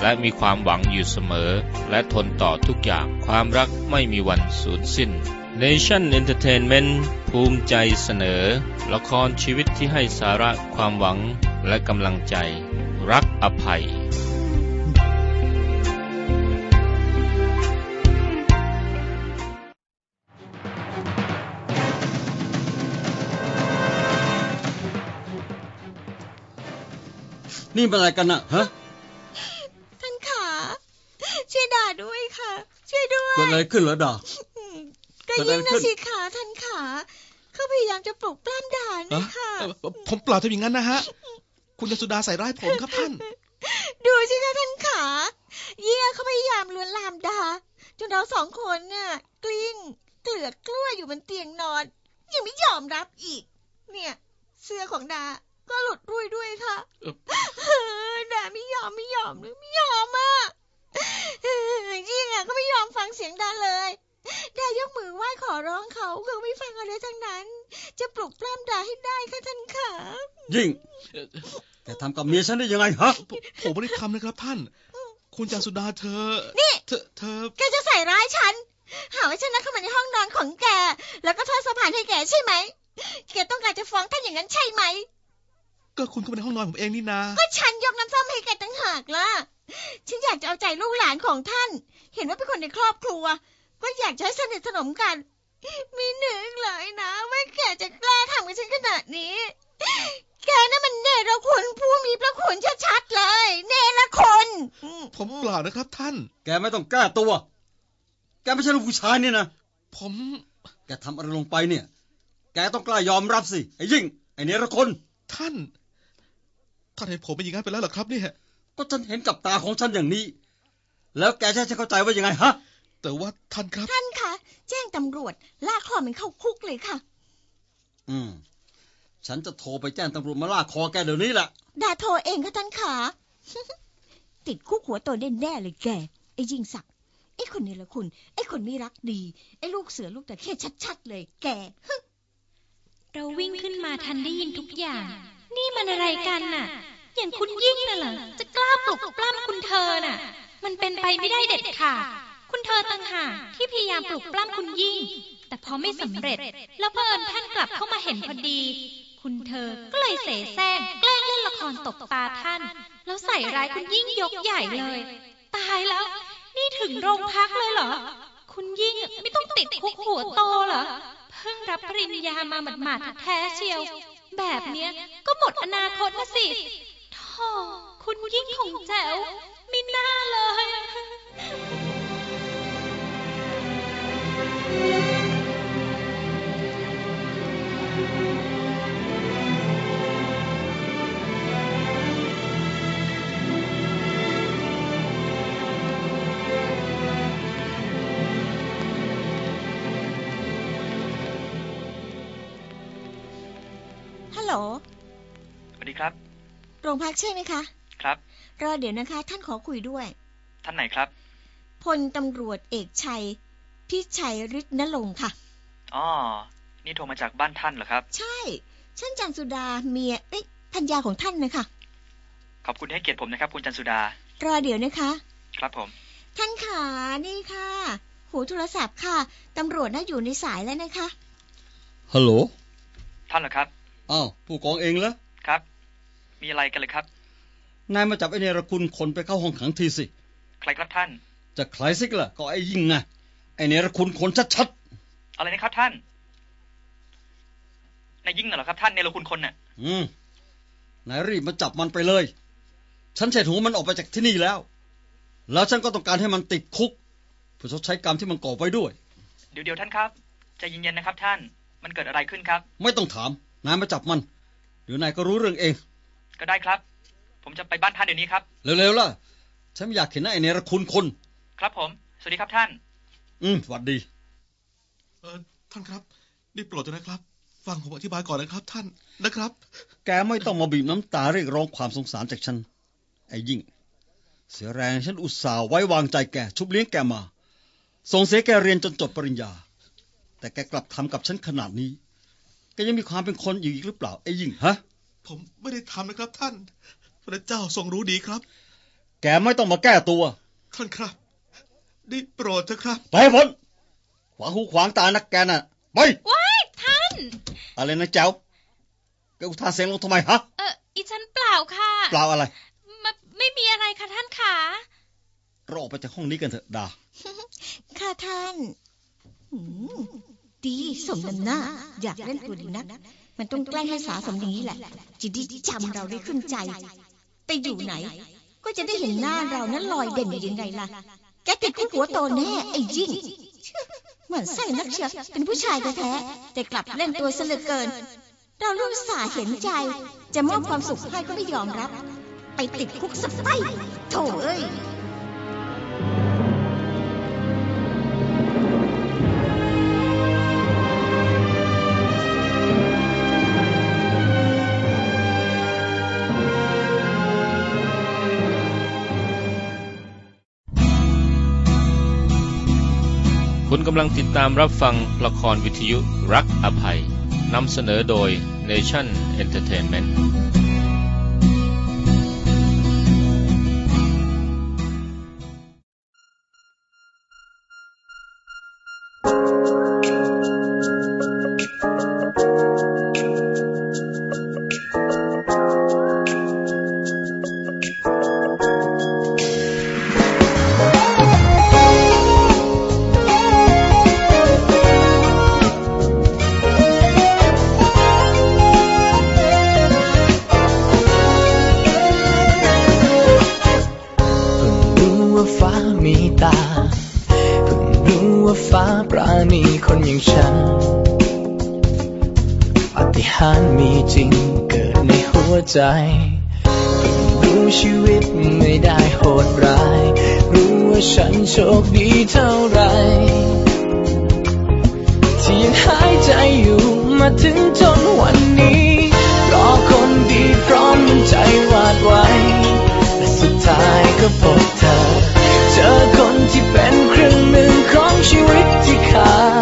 และมีความหวังอยู่เสมอ และทนต่อทุกอย่างความรักไม่มีวันสูญสิ้น Nation Entertainment ภูมิใจเสนอ ละครชีวิตที่ให้สาระความหวังและกำลังใจ รักอภัย นี่เป็นอะไรกันน่ะฮะ กิดอะไรขึ้นเหรอดาอืมก็เกิดอะไรยิ่งนะขึ้นสิขาท่านขาเขาพยายามจะปลุกปล้ำด่านะเอ้อค่ะเอ่อผมเปล่าทำอย่างนั้นนะฮะ คุณยสุดาใส่ร้ายผมครับท่าน ดูสิคะท่านขายิ่งเขาพยายามลวนลามด่าจนเราสองคนน่ะ กลิ้งเกลือกกล้วยอยู่บนเตียงนอน ยังไม่ยอมรับอีก เนี่ย เสื้อของดาก็หลุดรุ่ยด้วยค่ะเอ่อเออดาไม่ยอมไม่ยอมหรือไม่ยอมอะเออ ยิ่งอะก็ไม่ยอมฟังเสียงดาเลยดายกมือไหว้ขอร้องเขาเขาไม่ฟังอะไรทั้งนั้น จะปลุกปล้ำดาให้ได้ค่ะท่านขายิ่งแกทำกับเมียฉันได้ยังไงฮะผมผมไม่ได้ทำนะครับท่าน คุณจันสุดาเธอ นี่ เธอเธอแกจะใส่ร้ายฉัน หาว่าฉันนัดเข้ามาในห้องนอนของแก แล้วก็ทอดสะพานให้แกใช่ไหม แกต้องการจะฟ้องท่านอย่างนั้นใช่ไหม ก็คุณเข้าไปในห้องนอนผมเองนี่นา ก็ฉันยกน้ำส้มให้แกตั้งหากล่ะ ฉันอยากจะเอาใจลูกหลานของท่าน เห็นว่าเป็นคนในครอบครัว ก็อยากจะให้สนิทสนมกัน มีหนึ่งเลยนะว่าแกจะกล้าทำกับฉันขนาดนี้ แกน่ะมันเนรคุณผู้มีพระคุณชัดๆเลย เนรคุณอืมผมเปล่านะครับท่าน แกไม่ต้องแก้ตัว แกไม่ใช่ลูกผู้ชายนี่นะ ผม แกทำอะไรลงไปเนี่ย แกต้องกล้ายอมรับสิ ไอ้ยิ่ง ไอ้เนรคนท่าน ท่านเห็นผมเป็นอย่างนั้นไปแล้วเหรอครับเนี่ยก็ฉันเห็นกับตาของฉันอย่างนี้ แล้วแกจะให้ฉันเข้าใจว่ายังไงฮะ แต่ว่าท่านครับ ท่านคะแจ้งตำรวจลากคอมันเข้าคุกเลยค่ะ อืม ฉันจะโทรไปแจ้งตำรวจมาลากคอแกเดี๋ยวนี้แหละดาโทรเองค่ะท่านขา ติดคุกหัวโตแน่ๆเลยแกไอ้ยิ่งศักดิ์ไอ้คนนี้ละคุณ ไอ้คนไม่รักดี ไอ้ลูกเสือลูกตะเข้ชัดๆเลย แก เราวิ่งขึ้นมาทันได้ยินทุกอย่าง นี่มันอะไรกันน่ะ อย่างคุณยิ่งน่ะเหรอ จะกล้าปลุกปล้ำคุณเธอน่ะ มันเป็นไปไม่ได้เด็ดขาด คุณเธอต่างหากที่พยายามปลุกปล้ำคุณยิ่ง แต่พอไม่สำเร็จ แล้วเพื่อนท่านกลับเข้ามาเห็นพอดี คุณเธอก็เลยเสแสร้งแกล้งเล่นละครตบตาท่าน แล้วใส่ร้ายคุณยิ่งยกใหญ่เลย ตายแล้ว นี่ถึงโรงพักเลยเหรอ คุณยิ่งไม่ต้องติดคุกหัวโตเหรอ เพิ่งรับปริญญามาหมาดๆแท้เชียว แบบเนี้ยก็หมดอนาคตนะสิโธ่คุณยิ่งของแจ๋วไม่น่าเลย ฮัลโหลสวัสดีครับ โรงพักใช่ไหมคะ ครับ รอเดี๋ยวนะคะ ท่านขอคุยด้วย ท่านไหนครับ พลตำรวจเอกชัย พิชัยฤทธิ์นรงค์ค่ะ อ๋อ นี่โทรมาจากบ้านท่านเหรอครับ ใช่ ฉันจันสุดาเมียเอ้ยพัญญาของท่านนะคะ ขอบคุณที่ให้เกียรติผมนะครับ คุณจันสุดา รอเดี๋ยวนะคะ ครับผม ท่านขานี่ค่ะ หูโทรศัพท์ค่ะ ตำรวจน่าอยู่ในสายแล้วนะคะ ฮัลโหล ท่านเหรอครับ อ้าวผู้กองเองเหรอครับ มีอะไรกันเลยครับ นายมาจับไอ้เนรคุณคนไปเข้าห้องขังทีสิ ใครครับท่าน จะใครสิกล่ะก็ไอ้ยิ่งไงไอ้เนรคุณคนชัดอะไรนะครับท่านนายยิ่งน่ะเหรอครับท่านเนรคุณคนน่ะๆอืมนายรีบมาจับมันไปเลย ฉันเฉดหัวมันออกไปจากที่นี่แล้ว แล้วฉันก็ต้องการให้มันติดคุกเพื่อชดใช้กรรมที่มันก่อไว้ด้วย เดี๋ยวเดี๋ยวท่านครับใจเย็นๆนะครับ ท่าน มันเกิดอะไรขึ้นครับ ไม่ต้องถาม นายมาจับมันเดี๋ยวนายก็รู้เรื่องเอง ก็ได้ครับ ผมจะไปบ้านท่านเดี๋ยวนี้ครับ เร็วๆล่ะ ฉันไม่อยากเห็นหน้าไอ้เนรคุณคน ครับผม สวัสดีครับท่าน อืมหวัดดี เออท่านครับ นี่โปรดเถอะนะครับ ฟังผมอธิบายก่อนนะครับ ท่านนะครับ แกไม่ต้องมาบีบน้ำตาเรียกร้องความสงสารจากฉัน ไอ้ยิ่ง เสียแรงฉันอุตส่าห์ไว้วางใจแกชุบเลี้ยงแกมา ส่งเสียแกเรียนจนจบปริญญา แต่แกกลับทำกับฉันขนาดนี้แกยังมีความเป็นคนอยู่อีกหรือเปล่าไอ้ยิ่งฮะ ผมไม่ได้ทำนะครับท่าน พระเจ้าทรงรู้ดีครับ แกไม่ต้องมาแก้ตัว ท่านครับนี่โปรดเถอะครับ ไปให้พ้นขวางหูขวางตานักแกน่ะไปว้ายท่าน อะไรนะเจ้าแกอุทานเสียงลงทำไมฮะ เอออีฉันเปล่าค่ะ เปล่าอะไรไม่ไม่มีอะไรค่ะท่านขาเราออกไปจากห้องนี้กันเถอะดา ค่ะท่านหืม ดีสมน้ำหน้า อยากเล่นตัวดีนัก มันต้องแกล้งให้สาสมอย่างนี้แหละจะได้จำเราได้ขึ้นใจไปอยู่ไหน ก็จะได้เห็นหน้าเรานั้นลอยเด่นอยู่ยังไงล่ะ แกติดคุกหัวโตแน่ไอ้ยิ่งเหมือนไส้นักเชียวเป็นผู้ชายแท้ๆแต่กลับเล่นตัวเสลือเกิน เราลูกสาเห็นใจ จะมอบความสุขให้ก็ไม่ยอมรับ ไปติดคุกสไปโถเอ้ย กำลังติดตามรับฟังละครวิทยุรักอภัยนำเสนอโดย Nation Entertainment ใจรู้ชีวิตไม่ได้โหดร้าย รู้ว่าฉันโชคดีเท่าไรที่ยังหายใจอยู่มาถึงจนวันนี้รอคนดีพร้อมใจวาดไว้และสุดท้ายก็พบเธอ เจอคนที่เป็นครึ่งหนึ่งของชีวิตที่ขาด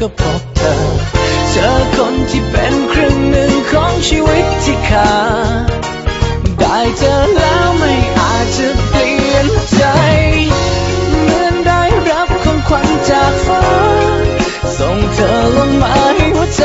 ก็พบเธอ เจอคนที่เป็นครึ่งหนึ่งของชีวิตที่ขาดได้เจอแล้วไม่อาจจะเปลี่ยนใจ เหมือนได้รับของขวัญจากฟ้า ส่งเธอลงมาให้หัวใจ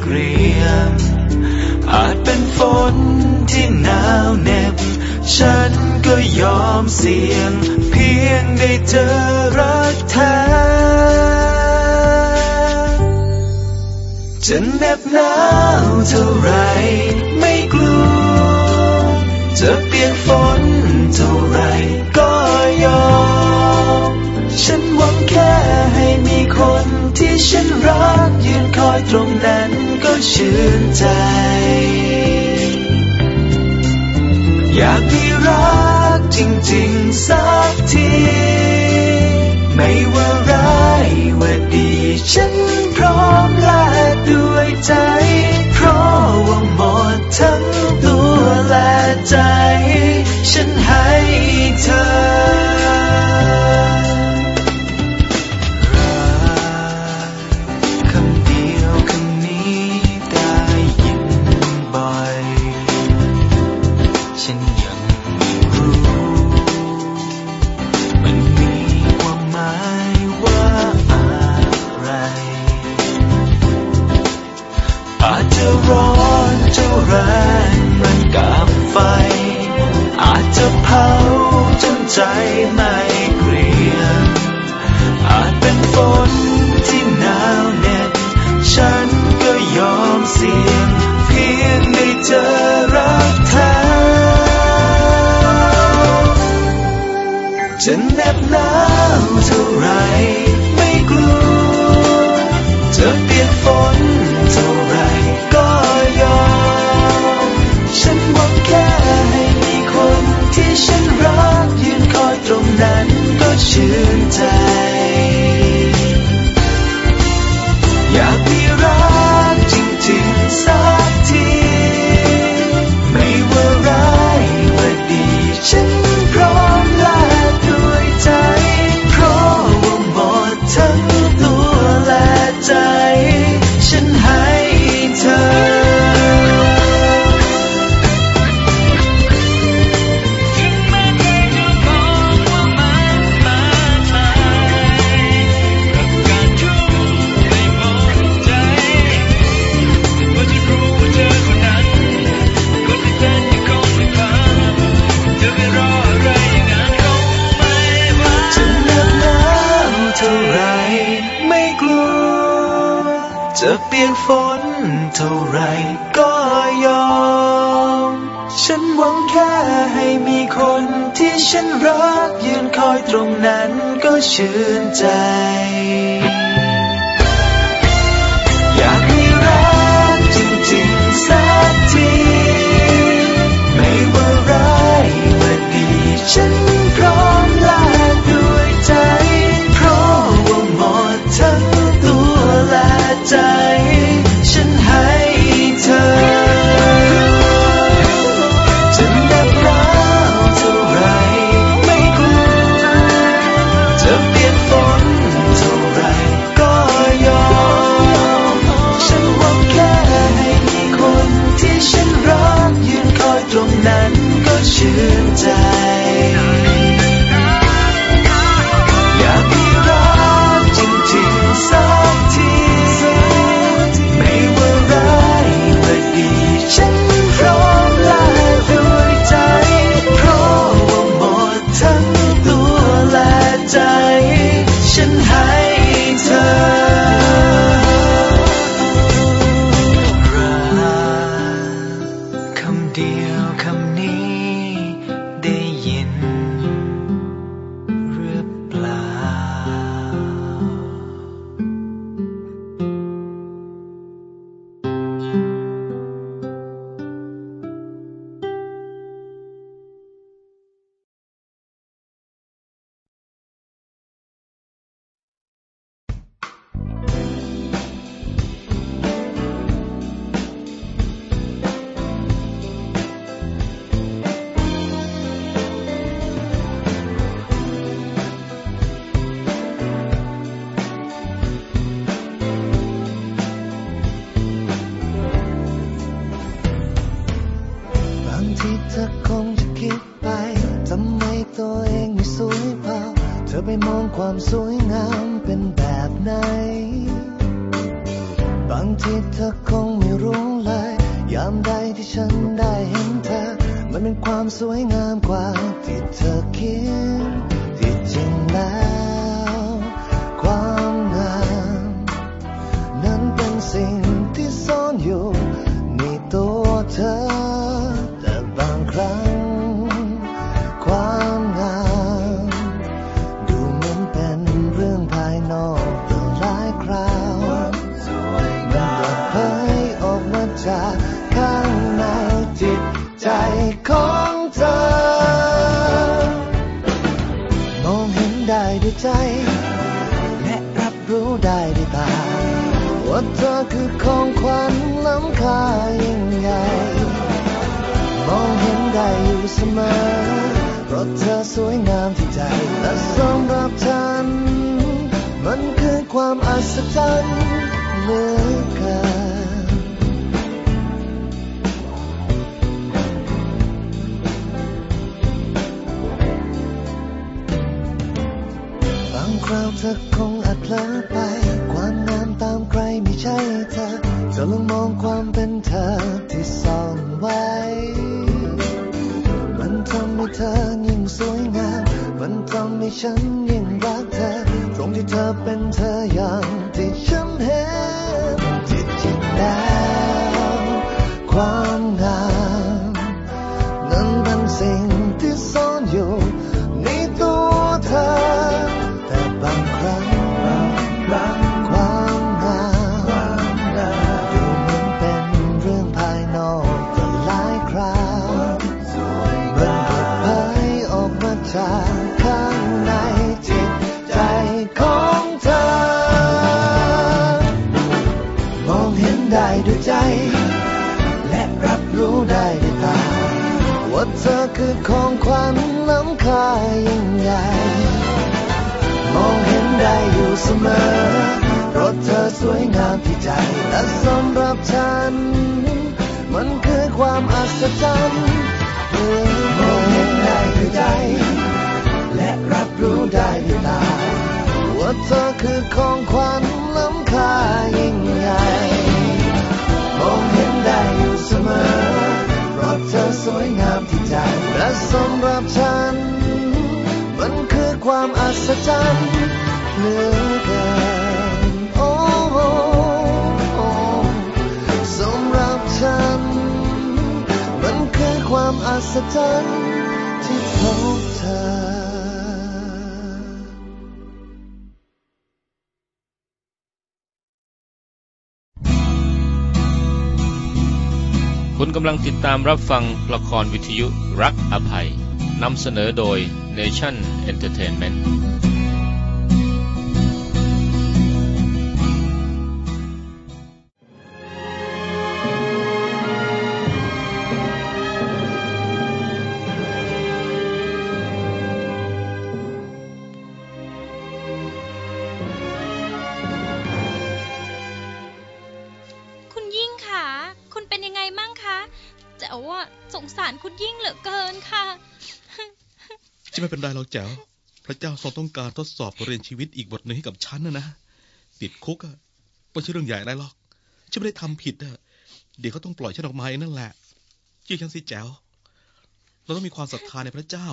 เกรียม อาจเป็นฝนที่หนาวเหน็บ ฉันก็ยอมเสี่ยง เพียงได้เจอรักแท้จะเหน็บหนาวเท่าไรไม่กลัว จะเปียกฝนเท่าไรก็ยอม ฉันหวังแค่ให้มีคน ฉันรักยืนคอยตรงนั้นก็ชื่นใจ อยากมีรักจริงๆสักที ไม่ว่าร้ายว่าดี ฉันพร้อมแลกด้วยใจ เพราะว่าหมดทั้งตัวและใจ รัก ท่าไรก็ยอม ฉันหวังแค่ให้มีคนที่ฉันรักยืนคอยตรงนั้นก็ชื่นใจ บางทีเธอคงไม่รู้เลย ยามใดที่ฉันได้เห็นเธอ มันเป็นความสวยงามกว่าที่เธอคิด ที่จริงแล้ว ความงาม นั้นเป็นสิ่งที่ซ่อนอยู่ในตัวเธอ คือของขวัญล้ำค่ายิ่งใหญ่มองเห็นได้อยู่เสมอเพราะเธอสวยงามที่ใจและสำหรับฉัน มันคือความอัศจรรย์เหลือเกินบางคราวเธอคงอาจเผลอไปความ ใช่เธอเธอลองมองความเป็นเธอที่ซ่อนไว้ มันทำให้เธอยิ่งสวยงาม มันทำให้ฉันยิ่งรักเธอ ตรงที่เธอเป็นเธออย่างที่ฉันเห็นที่จริงแล้วความงามนั้นเป็นสิ่งที่ซ่อนอยู่ในตัวเธอ ค่ายิ่งใหญ่มองเห็นได้อยู่เสมอเพราะเธอสวยงามที่ใจ และสำหรับฉัน มันคือความอัศจรรย์มองเห็นได้ด้วยใจ และรับรู้ได้ด้วยตาว่าเธอคือของขวัญล้ำค่ายิ่งใหญ่ ศจรรย์เหลือเกินโอ้สำหรับฉัน มันคือความอัศจรรย์ที่พบเธอคุณกำลังติดตามรับฟังละครวิทยุรักอภัยนำเสนอโดย Nation Entertainment จะไม่เป็นไรหรอกแจ๋ว พระเจ้าทรงต้องการทดสอบบทเรียนชีวิตอีกบทหนึ่งให้กับฉันนะนะ ติดคุกอะไม่ใช่เรื่องใหญ่อะไรหรอก ฉันไม่ได้ทำผิดอะเดี๋ยวเขาต้องปล่อยฉันออกมาเองนั่นแหละเชื่อฉันสิแจ๋ว เราต้องมีความศรัทธาในพระเจ้า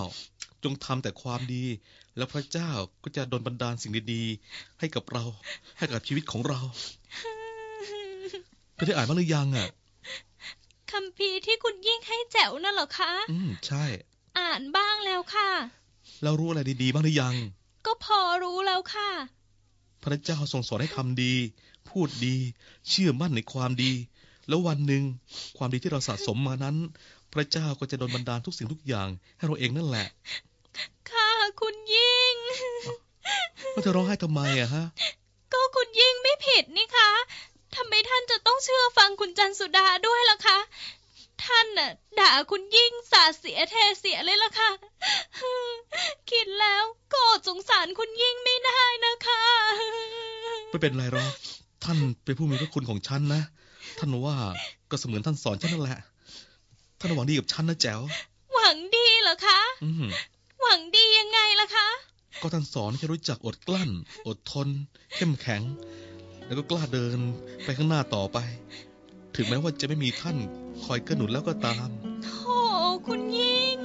จงทำแต่ความดี แล้วพระเจ้าก็จะดลบันดาลสิ่งดีๆให้กับเรา ให้กับชีวิตของเราเธอได้อ่านบ้างหรือยังอะคำพีร์ที่คุณยิ่งให้แจ๋วน่ะเหรอคะ อืมใช่ อ่านบ้างแล้วค่ะ แล้วรู้อะไรดีๆ บ้างหรือยัง ก็พอรู้แล้วค่ะ พระเจ้าทรงสอนให้ทำดี พูดดี เชื่อมั่นในความดี แล้ววันหนึ่งความดีที่เราสะสมมานั้น พระเจ้าก็จะดลบันดาลทุกสิ่งทุกอย่าง ให้เราเองนั่นแหละ ค่ะคุณยิ่งแล้วเธอร้องไห้ทำไมอะฮะ ก็คุณยิ่งไม่ผิดนี่คะทำไมท่านจะต้องเชื่อฟังคุณจันสุดาด้วยล่ะคะ ท่านน่ะด่าคุณยิ่งสาดเสียเทเสียเลยล่ะค่ะ คิดแล้วก็อดสงสารคุณยิ่งไม่ได้นะคะไม่เป็นไรหรอกท่านเป็นผู้มีพระคุณของฉันนะ ท่านว่าก็เสมือนท่านสอนฉันนั่นแหละ ท่านหวังดีกับฉันนะแจ๋ว หวังดีเหรอคะอืมหวังดียังไงล่ะคะ ก็ท่านสอนให้รู้จักอดกลั้น อดทน เข้มแข็ง แล้วก็กล้าเดินไปข้างหน้าต่อไป ถึงแม้ว่าจะไม่มีท่าน คอยเกื้อหนุนแล้วก็ตาม โธ่คุณยิ่ง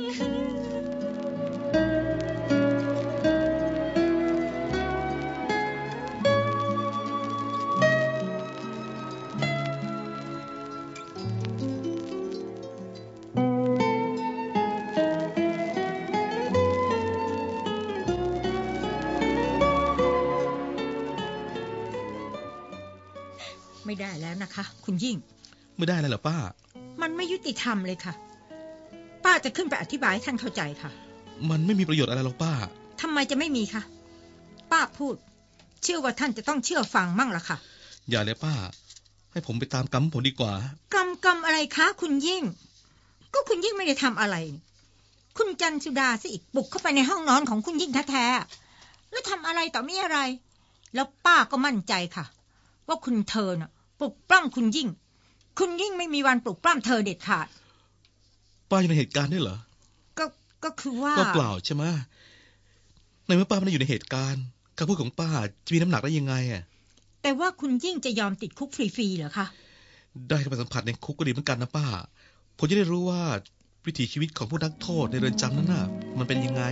ไม่ได้แล้วนะคะ คุณยิ่ง ไม่ได้เลยเหรอป้า มันไม่ยุติธรรมเลยค่ะ ป้าจะขึ้นไปอธิบายให้ท่านเข้าใจค่ะ มันไม่มีประโยชน์อะไรหรอกป้า ทำไมจะไม่มีคะ ป้าพูด เชื่อว่าท่านจะต้องเชื่อฟังมั่งล่ะค่ะ อย่าเลยป้า ให้ผมไปตามกรรมผมดีกว่า กรรมกรรมอะไรคะ คุณยิ่ง ก็คุณยิ่งไม่ได้ทำอะไรคุณจันสุดาสิอีกบุกเข้าไปในห้องนอนของคุณยิ่งแท้ๆแล้วทำอะไรต่อไม่อะไร แล้วป้าก็มั่นใจค่ะ ว่าคุณเธอน่ะปลุกปล้ำคุณยิ่ง คุณยิ่งไม่มีวันปลุกปล้ำเธอเด็ดขาด ป้าอยู่ในเหตุการณ์ด้วยเหรอ ก็ก็คือว่า ก็เปล่าใช่ไหมในเมื่อป้าไม่ได้อยู่ในเหตุการณ์คำพูดของป้าจะมีน้ำหนักได้ยังไงอะ แต่ว่าคุณยิ่งจะยอมติดคุกฟรีๆเหรอคะ ได้เข้าไปสัมผัสในคุกก็ดีเหมือนกันนะป้า ผมจะได้รู้ว่าวิถีชีวิตของผู้นักโทษในเรือนจำนั้นน่ะ มันเป็นยังไง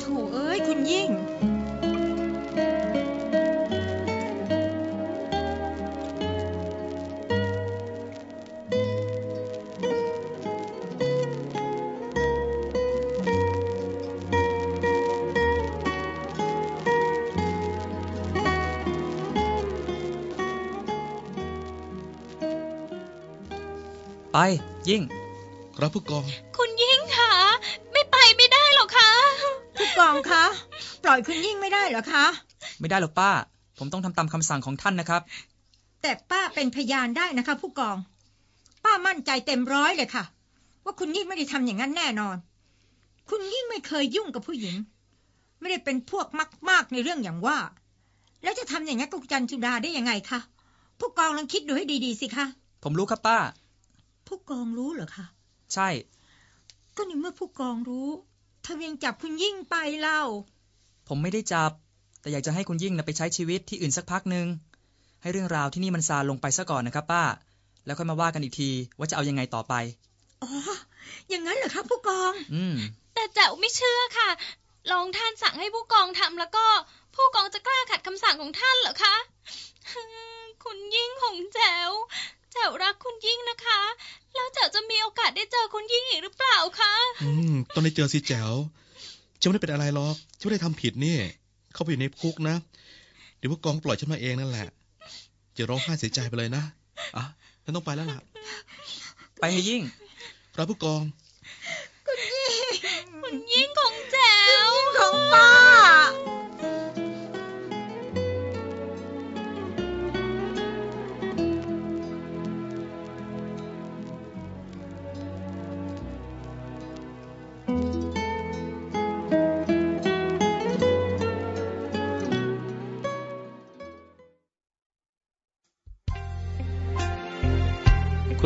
โถเอ้ยคุณยิ่ง ไปยิ่ง ครับผู้กอง คุณยิ่งค่ะ ไม่ไปไม่ได้หรอกคะผู้กองคะปล่อยคุณยิ่งไม่ได้เหรอคะ ไม่ได้หรอกป้า ผมต้องทำตามคำสั่งของท่านนะครับ แต่ป้าเป็นพยานได้นะคะ ผู้กอง ป้ามั่นใจเต็มร้อยเลยค่ะ ว่าคุณยิ่งไม่ได้ทำอย่างนั้นแน่นอน คุณยิ่งไม่เคยยุ่งกับผู้หญิง ไม่ได้เป็นพวกมากมากๆในเรื่องอย่างว่า แล้วจะทำอย่างนั้นกับจันจุดาได้ยังไงคะผู้กองลองคิดดูให้ดีๆสิคะผมรู้ครับป้า ผู้กองรู้เหรอคะ ใช่ ก็ในเมื่อผู้กองรู้ทำไมยังจับคุณยิ่งไปเล่า ผมไม่ได้จับ แต่อยากจะให้คุณยิ่งนะไปใช้ชีวิตที่อื่นสักพักหนึ่งให้เรื่องราวที่นี่มันซาลงไปซะก่อนนะครับ ป้า แล้วค่อยมาว่ากันอีกทีว่าจะเอายังไงต่อไป อ๋อ อย่างนั้นเหรอคะผู้กอง อืม แต่แจ๋วไม่เชื่อค่ะลองท่านสั่งให้ผู้กองทำแล้วก็ผู้กองจะกล้าขัดคำสั่งของท่านเหรอคะ คุณยิ่งของแจ๋ว แจ๋วรักคุณยิ่งนะคะ แล้วแจ๋วจะมีโอกาสสได้เจอคุณยิ่งอีกหรือเปล่าคะ อืมต้องได้เจอสิแจ๋วฉันไม่ได้เป็นอะไรหรอกฉันไม่ได้ทำผิดนี่ เข้าไปอยู่ในคุกนะ เดี๋ยวผู้กองปล่อยฉันมาเองนั่นแหละ จะร้องไห้เสียใจไปเลยนะ อะฉันต้องไปแล้วล่ะ ไปให้ยิ่งครับผู้กองคุณยิ่งของแจ๋วของป้า